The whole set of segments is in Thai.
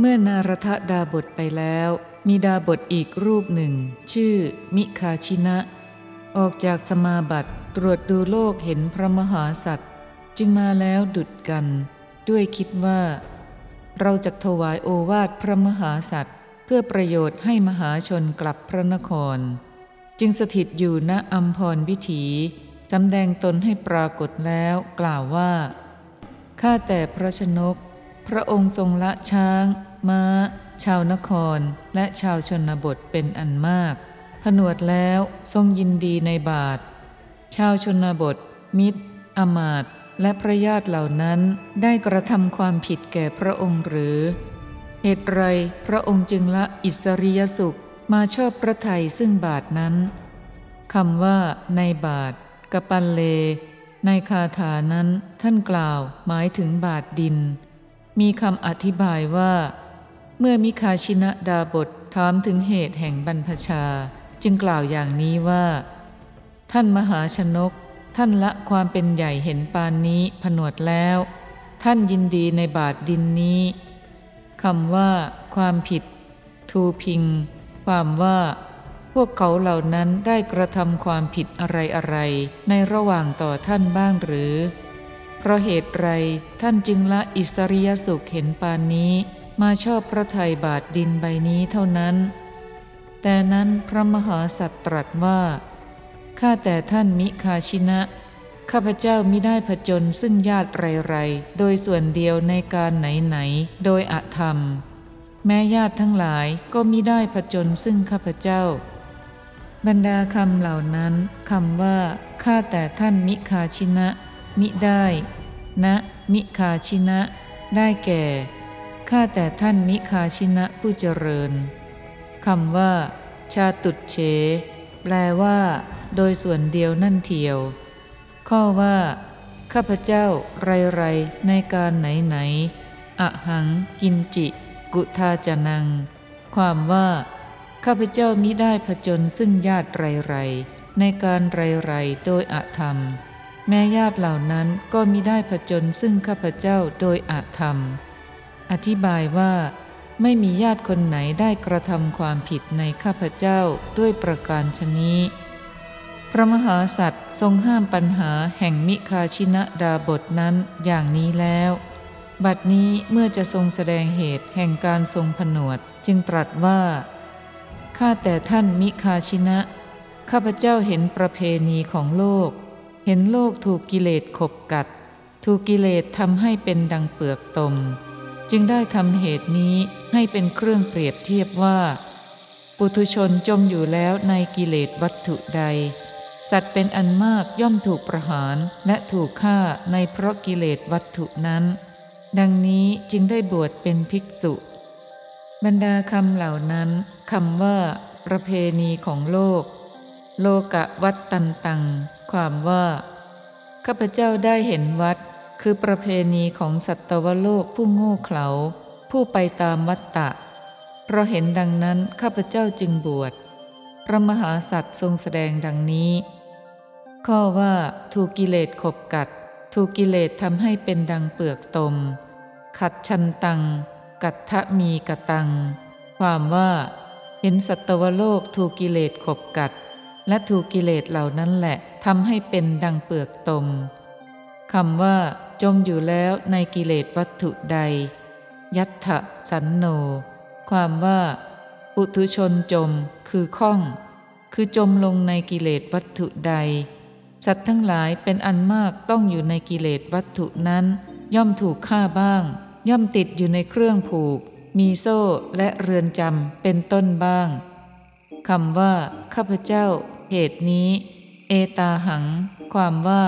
เมื่อนารทดาบทไปแล้ว มีดาบทอีกรูปหนึ่ง ชื่อ มิคาชินะ ออกจากสมาบัติตรวจดูโลกเห็นพระมหาสัตว์ จึงมาแล้วดุดกัน ด้วยคิดว่า เราจะถวายโอวาทพระมหาสัตว์ เพื่อประโยชน์ให้มหาชนกลับพระนคร จึงสถิตอยู่ณอัมพรวิถีจำแดงตนให้ปรากฏแล้วกล่าวว่าข้าแต่พระชนก พระองค์ทรงละช้าง ม้า ชาวนคร และชาวชนบทเป็นอันมาก ผนวดแล้วทรงยินดีในบาท ชาวชนบท มิตร อมาตและพระญาติเหล่านั้นได้กระทำความผิดแก่พระองค์หรือ เหตุไรพระองค์จึงละอิสริยสุขมาชอบพระไทยซึ่งบาทนั้นคำว่า ในบาทกปันเล ในคาถานั้นท่านกล่าวหมายถึงบาทดิน มีคำอธิบายว่า เมื่อมิคาชินะดาบทถามถึงเหตุแห่งบรรพชา จึงกล่าวอย่างนี้ว่า ท่านมหาชนก ท่านละความเป็นใหญ่เห็นปานนี้ผนวดแล้ว ท่านยินดีในบาทดินนี้คำว่า ความผิด ทูพิง ความว่า พวกเขาเหล่านั้นได้กระทำความผิดอะไรอะไรในระหว่างต่อท่านบ้างหรือ เพราะเหตุไรท่านจึงละอิสริยสุขเห็นปานนี้ มาชอบพระไทยบาทดินใบนี้เท่านั้น แต่นั้นพระมหาสัตว์ตรัสว่า ข้าแต่ท่านมิคาชินะ ข้าพเจ้ามิได้ผจญซึ่งญาติไรๆ โดยส่วนเดียวในการไหนๆ โดยอธรรม แม้ญาติทั้งหลายก็มิได้ผจญซึ่งข้าพเจ้า บรรดาคำเหล่านั้นคำว่า ข้าแต่ท่านมิคาชินะ มิได้ นะ มิคาชินะ ได้แก่ ข้าแต่ท่านมิคาชินะผู้เจริญคำว่า ชาตุดเฉแปลว่า โดยส่วนเดียวนั่นเทียว ข้อว่า ข้าพเจ้าไรไรในการไหนไหนอะหัง กินจิ กุทาจนัง ความว่า ข้าพเจ้ามิได้ผจญซึ่งญาติไรไรในการไรไรโดยอาธรรม แม้ญาติเหล่านั้นก็มิได้ผจญซึ่งข้าพเจ้าโดยอาธรรม อธิบายว่า ไม่มีญาติคนไหนได้กระทำความผิดในข้าพเจ้าด้วยประการชนี้ พระมหาสัตว์ทรงห้ามปัญหาแห่งมิคาชินะดาบทนั้นอย่างนี้แล้ว บัดนี้เมื่อจะทรงแสดงเหตุแห่งการทรงผนวดจึงตรัสว่าข้าแต่ท่านมิคาชินะ ข้าพเจ้าเห็นประเพณีของโลก เห็นโลกถูกกิเลสขบกัด ถูกกิเลสทำให้เป็นดังเปลือกตม จึงได้ทำเหตุนี้ให้เป็นเครื่องเปรียบเทียบว่า ปุถุชนจมอยู่แล้วในกิเลสวัตถุใด สัตว์เป็นอันมากย่อมถูกประหารและถูกฆ่าในเพราะกิเลสวัตถุนั้น ดังนี้จึงได้บวชเป็นภิกษุ บรรดาคำเหล่านั้นคำว่า ประเพณีของโลก โลกะวัตตันตัง ความว่า ข้าพเจ้าได้เห็นวัด คือประเพณีของสัตวโลกผู้โง่เขลาผู้ไปตามวัตตะ เพราะเห็นดังนั้นข้าพเจ้าจึงบวช พระมหาสัตว์ทรงแสดงดังนี้ ข้อว่าถูกกิเลสขบกัด ถูกกิเลสทำให้เป็นดังเปลือกตม ขัดชันตัง กัตทะมีกตัง ความว่าเห็นสัตวโลกถูกกิเลสขบกัด และถูกกิเลสเหล่านั้นแหละทำให้เป็นดังเปลือกตม คำว่า จมอยู่แล้วในกิเลสวัตถุใด ยัตถะสันโน ความว่าปุถุชนจมคือข้อง คือจมลงในกิเลสวัตถุใด สัตว์ทั้งหลายเป็นอันมากต้องอยู่ในกิเลสวัตถุนั้น ย่อมถูกฆ่าบ้าง ย่อมติดอยู่ในเครื่องผูก มีโซ่และเรือนจำเป็นต้นบ้างคำว่า ข้าพเจ้า เหตุนี้ เอตาหัง ความว่า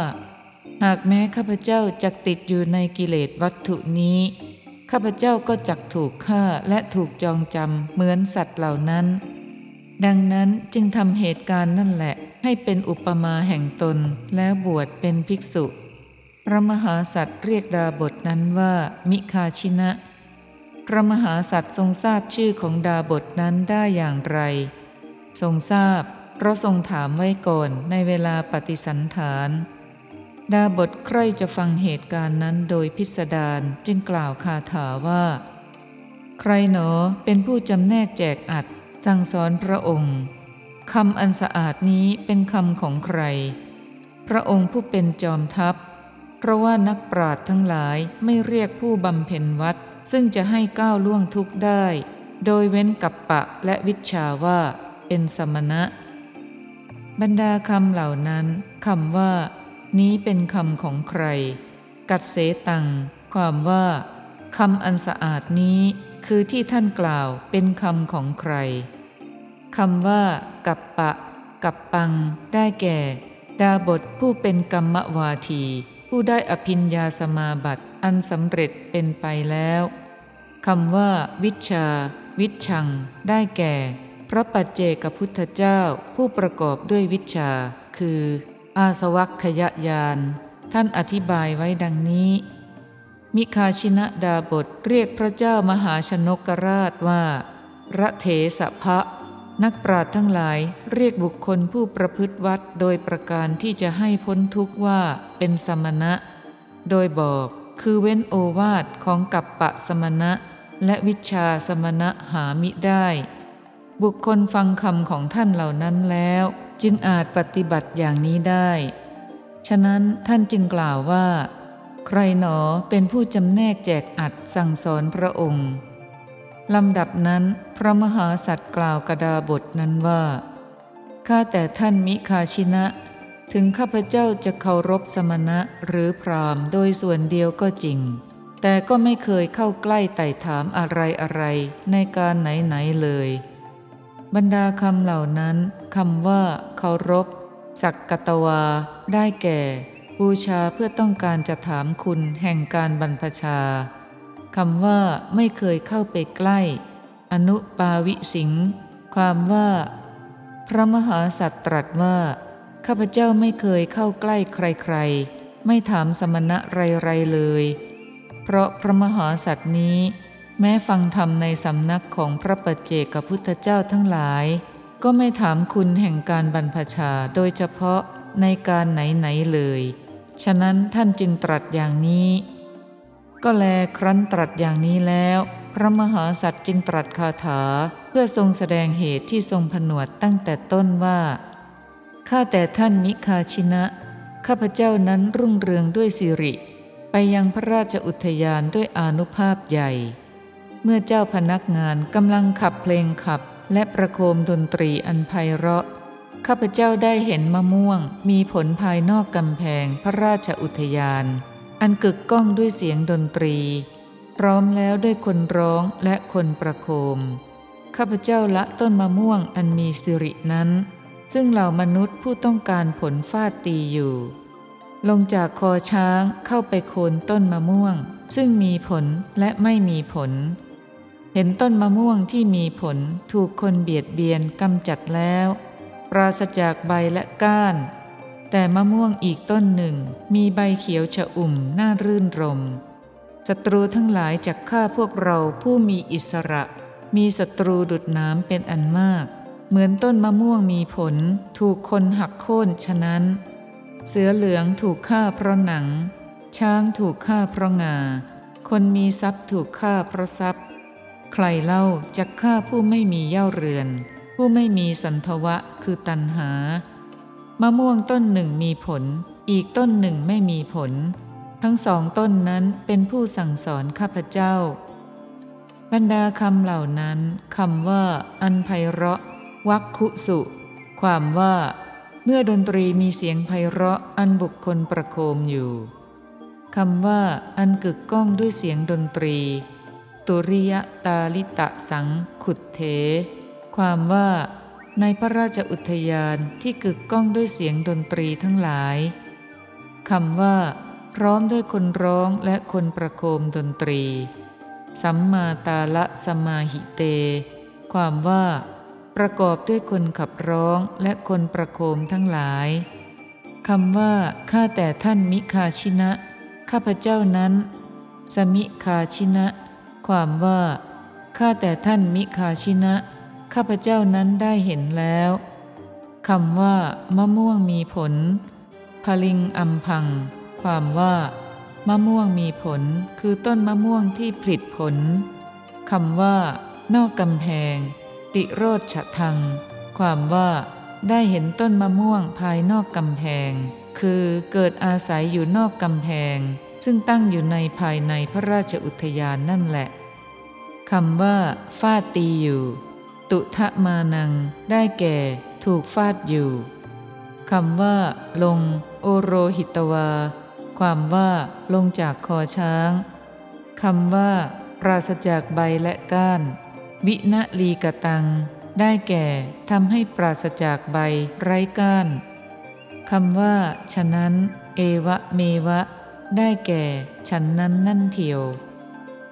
หากแม้ข้าพเจ้าจักติดอยู่ในกิเลสวัตถุนี้ ข้าพเจ้าก็จักถูกฆ่าและถูกจองจำเหมือนสัตว์เหล่านั้น ดังนั้นจึงทำเหตุการณ์นั่นแหละ ให้เป็นอุปมาแห่งตนแล้วบวชเป็นภิกษุ พระมหาสัตว์เรียกดาบทนั้นว่ามิคาชินะ พระมหาสัตว์ทรงทราบชื่อของดาบทนั้นได้อย่างไร ทรงทราบเพราะทรงถามไว้ก่อนในเวลาปฏิสันฐาน ดาบทใคร่จะฟังเหตุการณ์นั้นโดยพิสดารจึงกล่าวคาถาว่า ใครหนอเป็นผู้จำแนกแจกอัดสั่งสอนพระองค์คำอันสะอาดนี้เป็นคำของใคร พระองค์ผู้เป็นจอมทัพ เพราะว่านักปราดทั้งหลายไม่เรียกผู้บำเพ็ญวัด ซึ่งจะให้ก้าวล่วงทุกข์ได้ โดยเว้นกับปะและวิชาว่าเป็นสมณะ บรรดาคำเหล่านั้นคำว่า นี้เป็นคำของใคร กัดเสตัง ความว่าคำอันสะอาดนี้คือที่ท่านกล่าวเป็นคำของใครคำว่า กับปะ กับปัง ได้แก่ ดาบทผู้เป็นกรรมวาที ผู้ได้อภิญญาสมาบัติอันสำเร็จเป็นไปแล้วคำว่า วิชา วิชัง ได้แก่ พระปัจเจกพุทธเจ้าผู้ประกอบด้วยวิชา คือ อาสวัคขยญาณท่านอธิบายไว้ดังนี้ มิคาชินะดาบทเรียกพระเจ้ามหาชนกราชว่า ระเถสภะนักปราชญ์ทั้งหลายเรียกบุคคลผู้ประพฤติวัดโดยประการที่จะให้พ้นทุกข์ว่าเป็นสมณะ โดยบอกคือเว้นโอวาทของกัปปะสมณะ และวิชาสมณะหามิได้ บุคคลฟังคำของท่านเหล่านั้นแล้ว จึงอาจปฏิบัติอย่างนี้ได้ ฉะนั้นท่านจึงกล่าวว่า ใครหนอเป็นผู้จำแนกแจกอัดสั่งสอนพระองค์ลำดับนั้นพระมหาสัตว์กล่าวกระดาบทนั้นว่าข้าแต่ท่านมิคาชินะ ถึงข้าพเจ้าจะเคารพสมณะหรือพรามโดยส่วนเดียวก็จริง แต่ก็ไม่เคยเข้าใกล้ไต่ถามอะไรอะไรในการไหนไหนเลย บรรดาคำเหล่านั้น คำว่าเคารพสักกตวา ได้แก่ บูชาเพื่อต้องการจะถามคุณแห่งการบรรพชาคำว่าไม่เคยเข้าไปใกล้ อนุปาวิสิงความว่า พระมหาสัตตรัสว่า ข้าพเจ้าไม่เคยเข้าใกล้ใครๆ ไม่ถามสมณะไรๆเลย เพราะพระมหาสัตว์นี้ แม้ฟังธรรมในสำนักของพระปัจเจกพุทธเจ้าทั้งหลาย ก็ไม่ถามคุณแห่งการบรรพชาโดยเฉพาะในการไหนๆเลย ฉะนั้นท่านจึงตรัสอย่างนี้ ก็แลครั้นตรัสอย่างนี้แล้ว พระมหาสัตว์จึงตรัสคาถาเพื่อทรงแสดงเหตุที่ทรงผนวดตั้งแต่ต้นว่า ข้าแต่ท่านมิคาชินะ ข้าพเจ้านั้นรุ่งเรืองด้วยสิริ ไปยังพระราชอุทยานด้วยอนุภาพใหญ่ เมื่อเจ้าพนักงานกำลังขับเพลงขับ และประโคมดนตรีอันไพเราะ ข้าพเจ้าได้เห็นมะม่วง มีผลภายนอกกำแพงพระราชอุทยาน อันกึกก้องด้วยเสียงดนตรี พร้อมแล้วด้วยคนร้องและคนประโคม ข้าพเจ้าละต้นมะม่วงอันมีสิรินั้น ซึ่งเหล่ามนุษย์ผู้ต้องการผลฟาดตีอยู่ ลงจากคอช้างเข้าไปโคนต้นมะม่วง ซึ่งมีผลและไม่มีผล เห็นต้นมะม่วงที่มีผลถูกคนเบียดเบียนกำจัดแล้ว ปราศจากใบและก้าน แต่มะม่วงอีกต้นหนึ่ง มีใบเขียวชะอุ่มน่ารื่นรมศัตรูทั้งหลายจากฆ่าพวกเราผู้มีอิสระ มีศัตรูดุดน้ำเป็นอันมาก เหมือนต้นมะม่วงมีผลถูกคนหักโค่นฉะนั้น เสือเหลืองถูกฆ่าเพราะหนัง ช้างถูกฆ่าเพราะงา คนมีทรัพย์ถูกฆ่าเพราะทรัพย์ ใครเล่าจะฆ่าผู้ไม่มีเย่าเรือน ผู้ไม่มีสันทวะคือตันหา มะม่วงต้นหนึ่งมีผล อีกต้นหนึ่งไม่มีผล ทั้งสองต้นนั้นเป็นผู้สั่งสอนข้าพเจ้า บรรดาคำเหล่านั้นคำว่า อันไพเราะ วักคุสุ ความว่า เมื่อดนตรีมีเสียงไพเราะอันบุคคลประโคมอยู่คำว่า อันกึกก้องด้วยเสียงดนตรี ตุริยตาลิตะสังขุดเถ ความว่าในพระราชอุทยานที่กึกก้องด้วยเสียงดนตรีทั้งหลายคำว่า พร้อมด้วยคนร้องและคนประโคมดนตรี สัมมาตาละสมาหิเต ความว่า ประกอบด้วยคนขับร้องและคนประโคมทั้งหลายคำว่า ข้าแต่ท่านมิคาชินะ ข้าพเจ้านั้น สมิคาชินะ ความว่าข้าแต่ท่านมิคาชินะ ข้าพเจ้านั้นได้เห็นแล้วคำว่ามะม่วงมีผล พลิงอัมพัง ความว่า มะม่วงมีผลคือต้นมะม่วงที่ผลิตผลคำว่า นอกกำแพง ติโรธฉะทัง ความว่า ได้เห็นต้นมะม่วงภายนอกกำแพง คือเกิดอาศัยอยู่นอกกำแพง ซึ่งตั้งอยู่ในภายในพระราชอุทยานนั่นแหละ คำว่า ฟาดตีอยู่ ตุทะมานัง ได้แก่ ถูกฟาดอยู่คำว่า ลง โอโรหิตวา ความว่า ลงจากคอช้างคำว่า ปราศจากใบและก้าน วิณลีกตัง ได้แก่ทำให้ปราศจากใบไร้ก้านคำว่า ฉะนั้น เอวะเมวะ ได้แก่ ฉันนั้นนั่นเทียว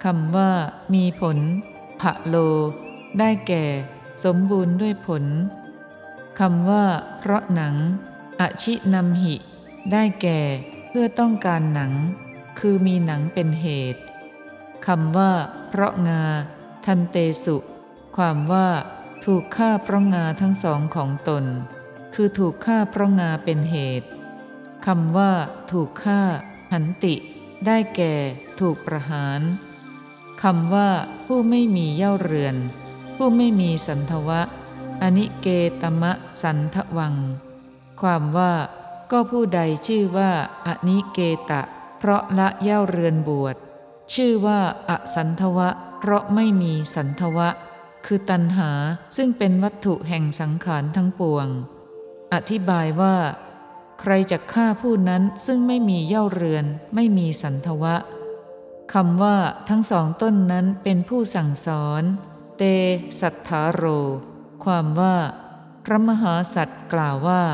คำว่ามีผลผะโล ได้แก่ สมบูรณ์ด้วยผลคำว่า เพราะหนัง อชินำหิ ได้แก่ เพื่อต้องการหนัง คือมีหนังเป็นเหตุคำว่า เพราะงา ทันเตสุ ความว่า ถูกฆ่าเพราะงาทั้งสองของตน คือถูกฆ่าเพราะงาเป็นเหตุคำว่า ถูกฆ่า หันติ ได้แก่ ถูกประหาร คำว่าผู้ไม่มีเย่าเรือน ผู้ไม่มีสันทวะ อนิเกตมะสันทวัง ความว่าก็ผู้ใดชื่อว่าอนิเกตะ เพราะละเย่าเรือนบวช ชื่อว่าอสันทวะ เพราะไม่มีสันทวะ คือตัณหาซึ่งเป็นวัตถุแห่งสังขารทั้งปวง อธิบายว่า ใครจะฆ่าผู้นั้นซึ่งไม่มีเย่าเรือน ไม่มีสันทวะ คำว่าทั้งสองต้นนั้นเป็นผู้สั่งสอน เตสัทธาโร ความว่า พระมหาสัตว์กล่าวว่า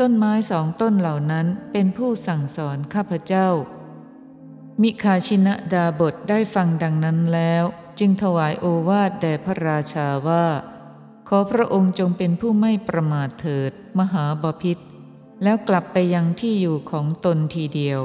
ต้นไม้สองต้นเหล่านั้นเป็นผู้สั่งสอนข้าพเจ้า มิคาชินะดาบทได้ฟังดังนั้นแล้ว จึงถวายโอวาทแด่พระราชาว่า ขอพระองค์จงเป็นผู้ไม่ประมาทเถิด มหาบพิษแล้วกลับไปยังที่อยู่ของตนทีเดียว